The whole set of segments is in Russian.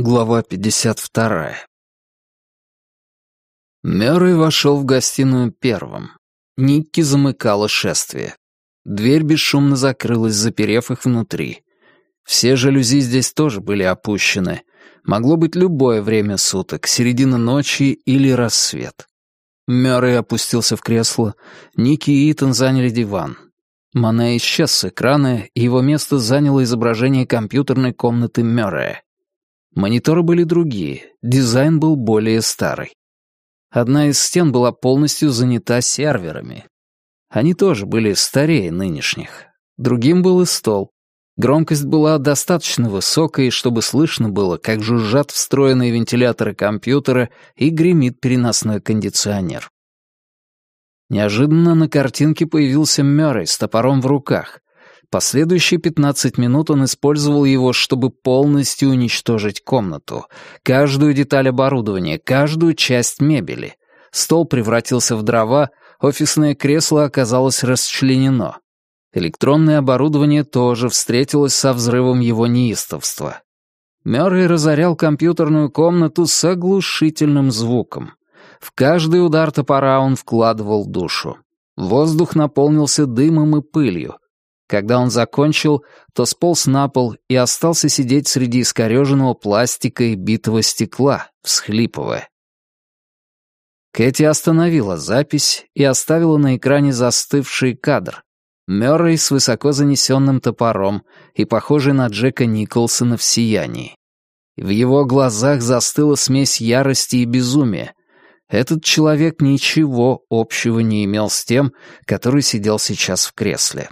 Глава 52. Мёррей вошел в гостиную первым. Никки замыкала шествие. Дверь бесшумно закрылась, заперев их внутри. Все жалюзи здесь тоже были опущены. Могло быть любое время суток, середина ночи или рассвет. Мёррей опустился в кресло, Ники и Итан заняли диван. Мане исчез с экрана, и его место заняло изображение компьютерной комнаты Мёррея. Мониторы были другие, дизайн был более старый. Одна из стен была полностью занята серверами. Они тоже были старее нынешних. Другим был и стол. Громкость была достаточно высокой, чтобы слышно было, как жужжат встроенные вентиляторы компьютера и гремит переносной кондиционер. Неожиданно на картинке появился Мёррей с топором в руках. Последующие 15 минут он использовал его, чтобы полностью уничтожить комнату. Каждую деталь оборудования, каждую часть мебели. Стол превратился в дрова, офисное кресло оказалось расчленено. Электронное оборудование тоже встретилось со взрывом его неистовства. Мёррей разорял компьютерную комнату с оглушительным звуком. В каждый удар топора он вкладывал душу. Воздух наполнился дымом и пылью. Когда он закончил, то сполз на пол и остался сидеть среди искореженного пластика и битого стекла, всхлипывая. Кэти остановила запись и оставила на экране застывший кадр. Мёррей с высоко занесенным топором и похожий на Джека Николсона в сиянии. В его глазах застыла смесь ярости и безумия. Этот человек ничего общего не имел с тем, который сидел сейчас в кресле.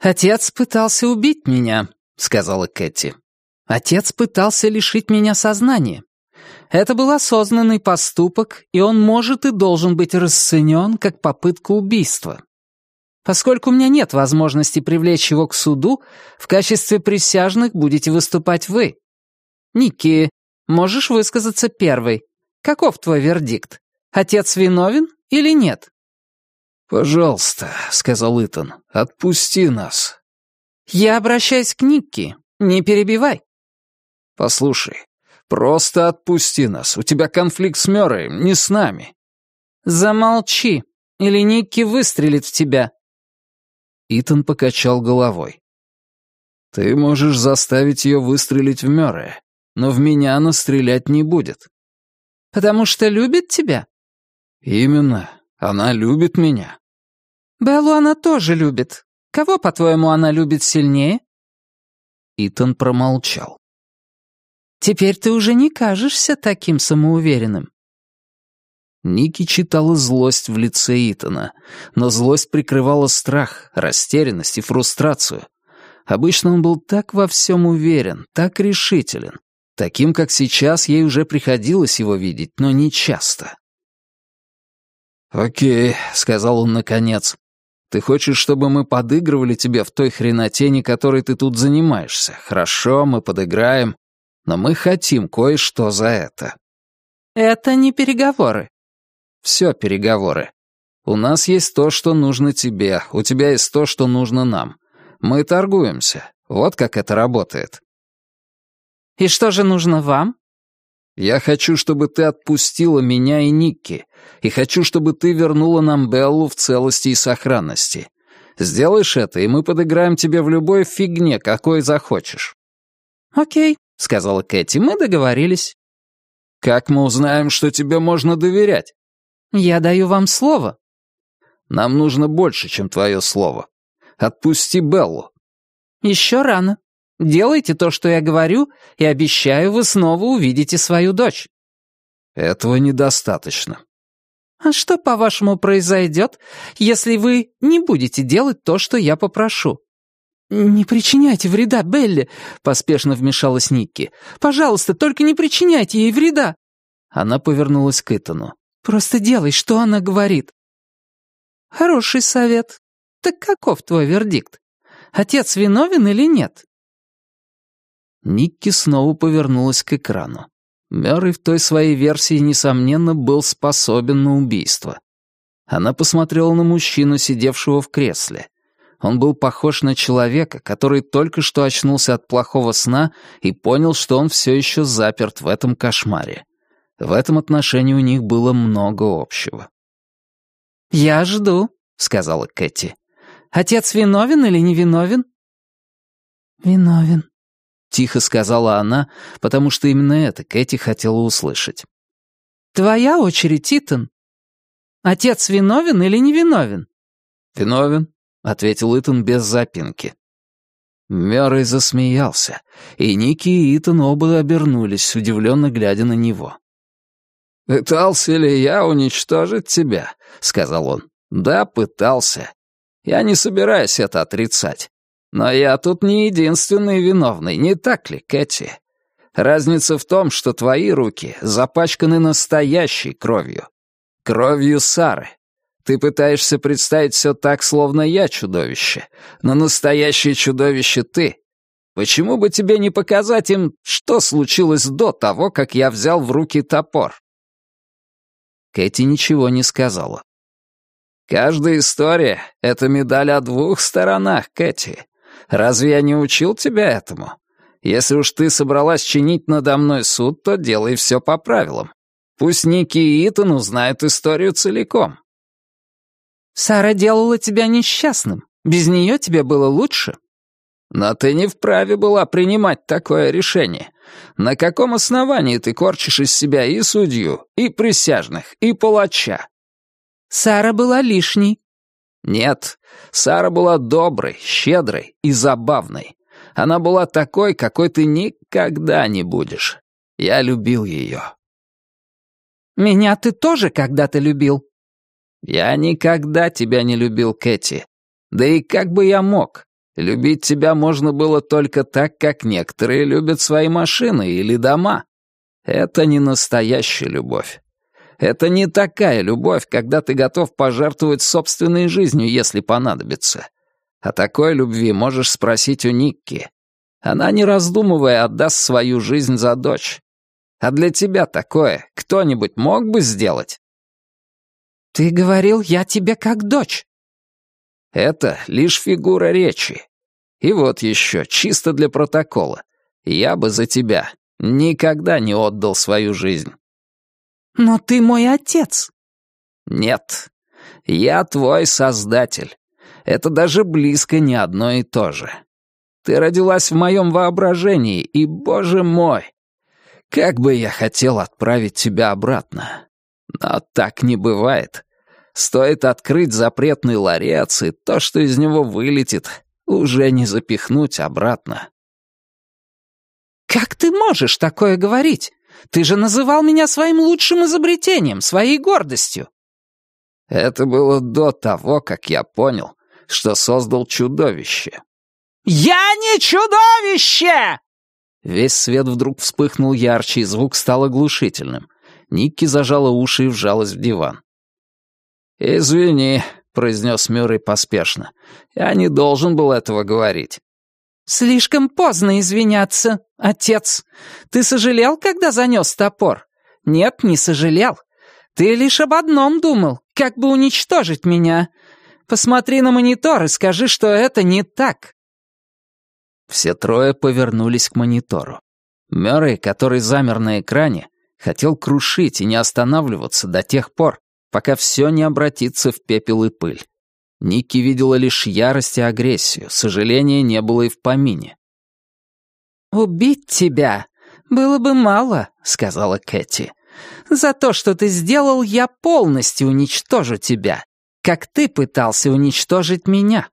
«Отец пытался убить меня», — сказала Кэти. «Отец пытался лишить меня сознания. Это был осознанный поступок, и он может и должен быть расценен как попытка убийства. Поскольку у меня нет возможности привлечь его к суду, в качестве присяжных будете выступать вы. Никки, можешь высказаться первой. Каков твой вердикт? Отец виновен или нет?» «Пожалуйста», — сказал Итан, — «отпусти нас». «Я обращаюсь к Никки. Не перебивай». «Послушай, просто отпусти нас. У тебя конфликт с Мёрой, не с нами». «Замолчи, или Никки выстрелит в тебя». Итан покачал головой. «Ты можешь заставить ее выстрелить в Мёрре, но в меня она стрелять не будет». «Потому что любит тебя?» «Именно. Она любит меня». Беллу она тоже любит. Кого, по-твоему, она любит сильнее?» Итан промолчал. «Теперь ты уже не кажешься таким самоуверенным». Ники читала злость в лице Итана, но злость прикрывала страх, растерянность и фрустрацию. Обычно он был так во всем уверен, так решителен. Таким, как сейчас, ей уже приходилось его видеть, но не часто. «Окей», — сказал он наконец. Ты хочешь, чтобы мы подыгрывали тебе в той хренотени, которой ты тут занимаешься? Хорошо, мы подыграем, но мы хотим кое-что за это». «Это не переговоры». «Все переговоры. У нас есть то, что нужно тебе, у тебя есть то, что нужно нам. Мы торгуемся. Вот как это работает». «И что же нужно вам?» Я хочу, чтобы ты отпустила меня и Никки, и хочу, чтобы ты вернула нам Беллу в целости и сохранности. Сделаешь это, и мы подыграем тебе в любой фигне, какой захочешь». «Окей», — сказала Кэти, — «мы договорились». «Как мы узнаем, что тебе можно доверять?» «Я даю вам слово». «Нам нужно больше, чем твое слово. Отпусти Беллу». «Еще рано. Делайте то, что я говорю, и обещаю, вы снова увидите свою дочь». «Этого недостаточно». «А что, по-вашему, произойдет, если вы не будете делать то, что я попрошу?» «Не причиняйте вреда Белли», — поспешно вмешалась Никки. «Пожалуйста, только не причиняйте ей вреда». Она повернулась к Итану. «Просто делай, что она говорит». «Хороший совет. Так каков твой вердикт? Отец виновен или нет?» Никки снова повернулась к экрану. Мёррей в той своей версии, несомненно, был способен на убийство. Она посмотрела на мужчину, сидевшего в кресле. Он был похож на человека, который только что очнулся от плохого сна и понял, что он все еще заперт в этом кошмаре. В этом отношении у них было много общего. «Я жду», — сказала Кэти. «Отец виновен или не виновен?» «Виновен», — тихо сказала она, потому что именно это Кэти хотела услышать. «Твоя очередь, Итан. Отец виновен или не виновен?» «Виновен», — ответил Итан без запинки. Мёррей засмеялся, и Ники и Итан оба обернулись, удивленно глядя на него. «Пытался ли я уничтожить тебя?» — сказал он. «Да, пытался. Я не собираюсь это отрицать. Но я тут не единственный виновный, не так ли, Кэти? Разница в том, что твои руки запачканы настоящей кровью. Кровью Сары. Ты пытаешься представить все так, словно я чудовище, но настоящее чудовище ты. Почему бы тебе не показать им, что случилось до того, как я взял в руки топор?» Кэти ничего не сказала. «Каждая история — это медаль о двух сторонах, Кэти. Разве я не учил тебя этому? Если уж ты собралась чинить надо мной суд, то делай все по правилам. Пусть Ники и Итан узнают историю целиком». «Сара делала тебя несчастным. Без нее тебе было лучше». «Но ты не вправе была принимать такое решение. На каком основании ты корчишь из себя и судью, и присяжных, и палача?» «Сара была лишней». «Нет, Сара была доброй, щедрой и забавной. Она была такой, какой ты никогда не будешь. Я любил ее». «Меня ты тоже когда-то любил?» «Я никогда тебя не любил, Кэти. Да и как бы я мог? Любить тебя можно было только так, как некоторые любят свои машины или дома. Это не настоящая любовь. Это не такая любовь, когда ты готов пожертвовать собственной жизнью, если понадобится. О такой любви можешь спросить у Никки. Она, не раздумывая, отдаст свою жизнь за дочь. А для тебя такое кто-нибудь мог бы сделать? Ты говорил, я тебе как дочь. Это лишь фигура речи. И вот еще, чисто для протокола. Я бы за тебя никогда не отдал свою жизнь. Но ты мой отец. Нет, я твой создатель. Это даже близко не одно и то же. Ты родилась в моем воображении, и, боже мой, как бы я хотел отправить тебя обратно. Но так не бывает. Стоит открыть запретный ларец, и то, что из него вылетит, уже не запихнуть обратно. «Как ты можешь такое говорить? Ты же называл меня своим лучшим изобретением, своей гордостью». Это было до того, как я понял, что создал чудовище. «Я не чудовище!» Весь свет вдруг вспыхнул ярче, и звук стал оглушительным. Никки зажала уши и вжалась в диван. «Извини», — произнес Мюррей поспешно. «Я не должен был этого говорить». «Слишком поздно извиняться, отец. Ты сожалел, когда занес топор? Нет, не сожалел. Ты лишь об одном думал, как бы уничтожить меня. Посмотри на монитор и скажи, что это не так». Все трое повернулись к монитору. Мюррей, который замер на экране, хотел крушить и не останавливаться до тех пор, пока все не обратится в пепел и пыль. Ники видела лишь ярость и агрессию, сожаления не было и в помине. «Убить тебя было бы мало», — сказала Кэти. «За то, что ты сделал, я полностью уничтожу тебя, как ты пытался уничтожить меня».